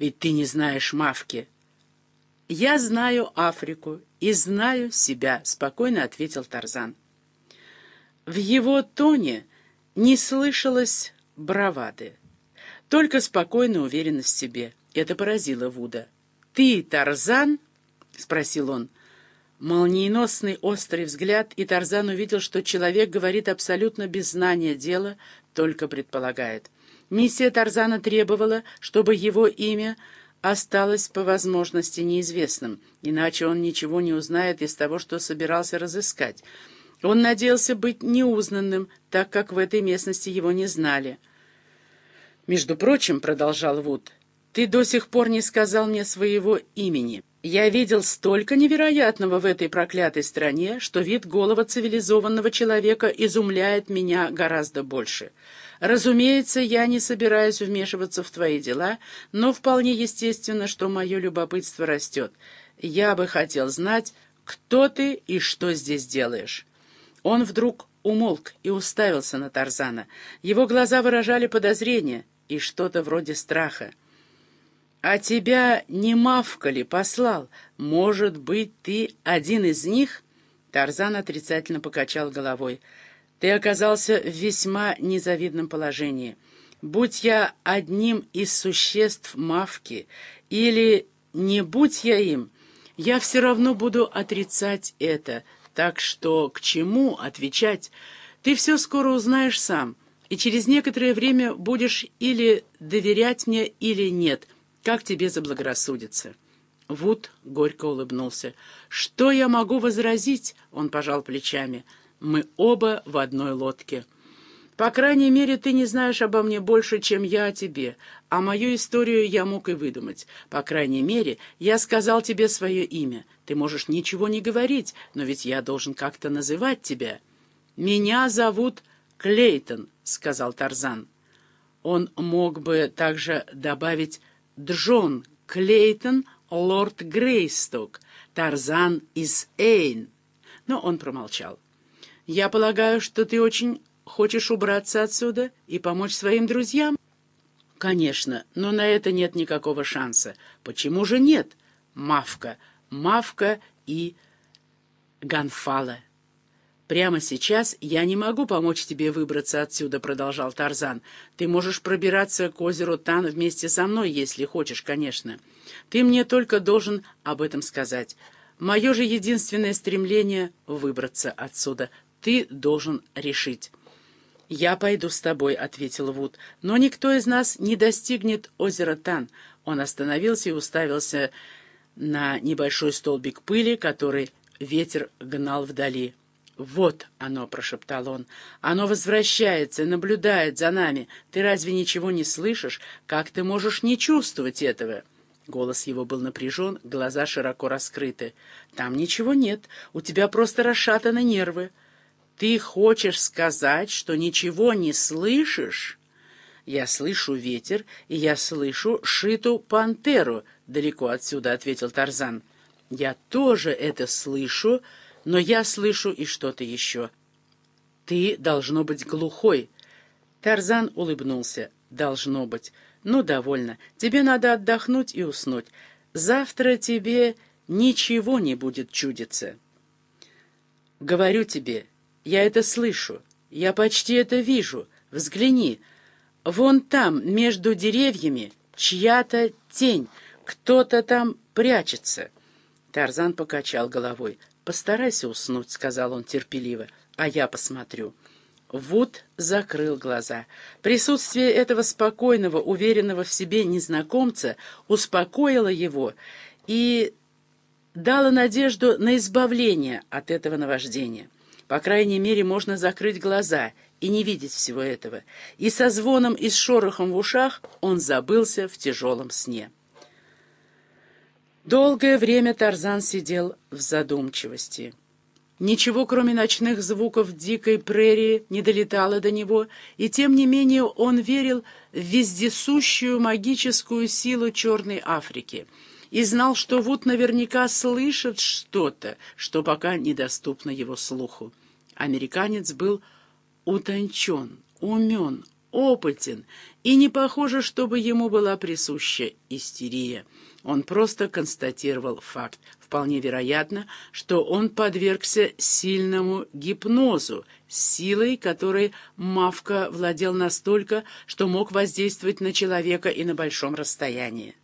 ведь ты не знаешь Мавки». «Я знаю Африку и знаю себя», — спокойно ответил Тарзан. В его тоне не слышалось бравады, только спокойная уверенность в себе. Это поразило Вуда. «Ты Тарзан?» — спросил он. Молниеносный острый взгляд, и Тарзан увидел, что человек говорит абсолютно без знания дела, только предполагает. Миссия Тарзана требовала, чтобы его имя осталось по возможности неизвестным, иначе он ничего не узнает из того, что собирался разыскать. Он надеялся быть неузнанным, так как в этой местности его не знали. «Между прочим», — продолжал Вуд, — «ты до сих пор не сказал мне своего имени». Я видел столько невероятного в этой проклятой стране, что вид голого цивилизованного человека изумляет меня гораздо больше. Разумеется, я не собираюсь вмешиваться в твои дела, но вполне естественно, что мое любопытство растет. Я бы хотел знать, кто ты и что здесь делаешь». Он вдруг умолк и уставился на Тарзана. Его глаза выражали подозрение и что-то вроде страха. «А тебя не Мавкали послал? Может быть, ты один из них?» Тарзан отрицательно покачал головой. «Ты оказался в весьма незавидном положении. Будь я одним из существ Мавки, или не будь я им, я все равно буду отрицать это, так что к чему отвечать? Ты все скоро узнаешь сам, и через некоторое время будешь или доверять мне, или нет» как тебе заблагорассудится». Вуд горько улыбнулся. «Что я могу возразить?» — он пожал плечами. «Мы оба в одной лодке». «По крайней мере, ты не знаешь обо мне больше, чем я о тебе, а мою историю я мог и выдумать. По крайней мере, я сказал тебе свое имя. Ты можешь ничего не говорить, но ведь я должен как-то называть тебя». «Меня зовут Клейтон», — сказал Тарзан. Он мог бы также добавить Джон Клейтон, лорд Грейсток, Тарзан из Эйн. Но он промолчал. «Я полагаю, что ты очень хочешь убраться отсюда и помочь своим друзьям?» «Конечно, но на это нет никакого шанса. Почему же нет? Мавка, Мавка и Ганфала». «Прямо сейчас я не могу помочь тебе выбраться отсюда», — продолжал Тарзан. «Ты можешь пробираться к озеру Тан вместе со мной, если хочешь, конечно. Ты мне только должен об этом сказать. Мое же единственное стремление — выбраться отсюда. Ты должен решить». «Я пойду с тобой», — ответил Вуд. «Но никто из нас не достигнет озера Тан». Он остановился и уставился на небольшой столбик пыли, который ветер гнал вдали. «Вот оно», — прошептал он, — «оно возвращается, наблюдает за нами. Ты разве ничего не слышишь? Как ты можешь не чувствовать этого?» Голос его был напряжен, глаза широко раскрыты. «Там ничего нет, у тебя просто расшатаны нервы. Ты хочешь сказать, что ничего не слышишь?» «Я слышу ветер, и я слышу шиту пантеру», — далеко отсюда ответил Тарзан. «Я тоже это слышу», — но я слышу и что-то еще. Ты должно быть глухой. Тарзан улыбнулся. Должно быть. Ну, довольно. Тебе надо отдохнуть и уснуть. Завтра тебе ничего не будет чудиться. Говорю тебе, я это слышу. Я почти это вижу. Взгляни. Вон там, между деревьями, чья-то тень. Кто-то там прячется. Тарзан покачал головой. «Постарайся уснуть», — сказал он терпеливо, — «а я посмотрю». Вуд закрыл глаза. Присутствие этого спокойного, уверенного в себе незнакомца успокоило его и дало надежду на избавление от этого наваждения. По крайней мере, можно закрыть глаза и не видеть всего этого. И со звоном и с шорохом в ушах он забылся в тяжелом сне. Долгое время Тарзан сидел в задумчивости. Ничего, кроме ночных звуков дикой прерии, не долетало до него, и тем не менее он верил в вездесущую магическую силу Черной Африки и знал, что Вуд наверняка слышит что-то, что пока недоступно его слуху. Американец был утончен, умен, опытен, и не похоже, чтобы ему была присуща истерия. Он просто констатировал факт. Вполне вероятно, что он подвергся сильному гипнозу, силой, которой Мавка владел настолько, что мог воздействовать на человека и на большом расстоянии.